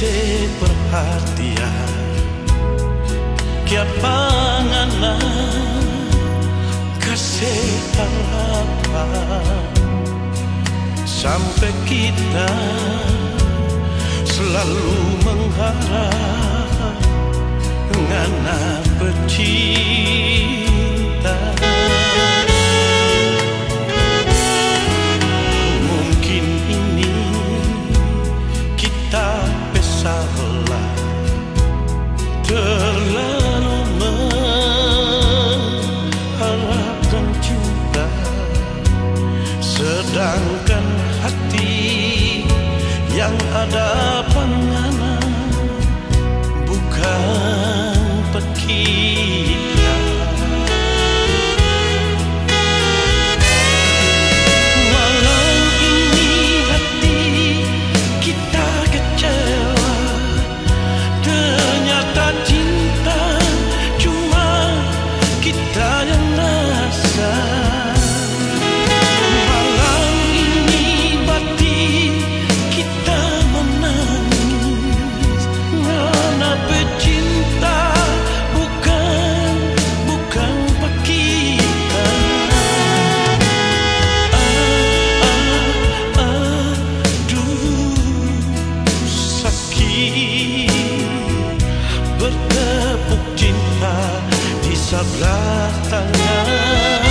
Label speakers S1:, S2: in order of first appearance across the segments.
S1: kasih perhatian. Kiat panganan kasih harapan. Sampai kita selalu mengharap Ngana pecih. bertepuk cinta di sebelah tangan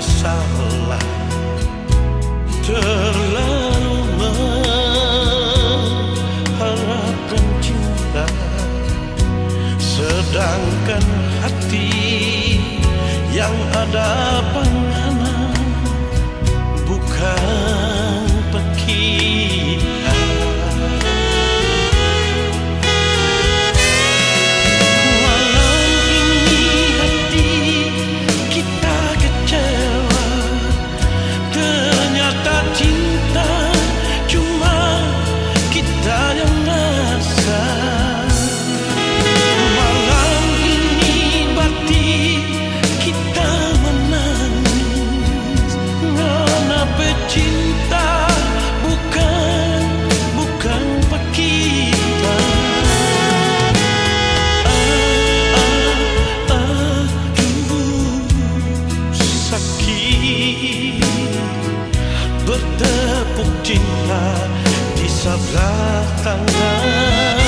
S1: Salah Terlalu mengharapkan cinta. Sedangkan hati yang ada pada bertepuk cinta di sebelah tangan.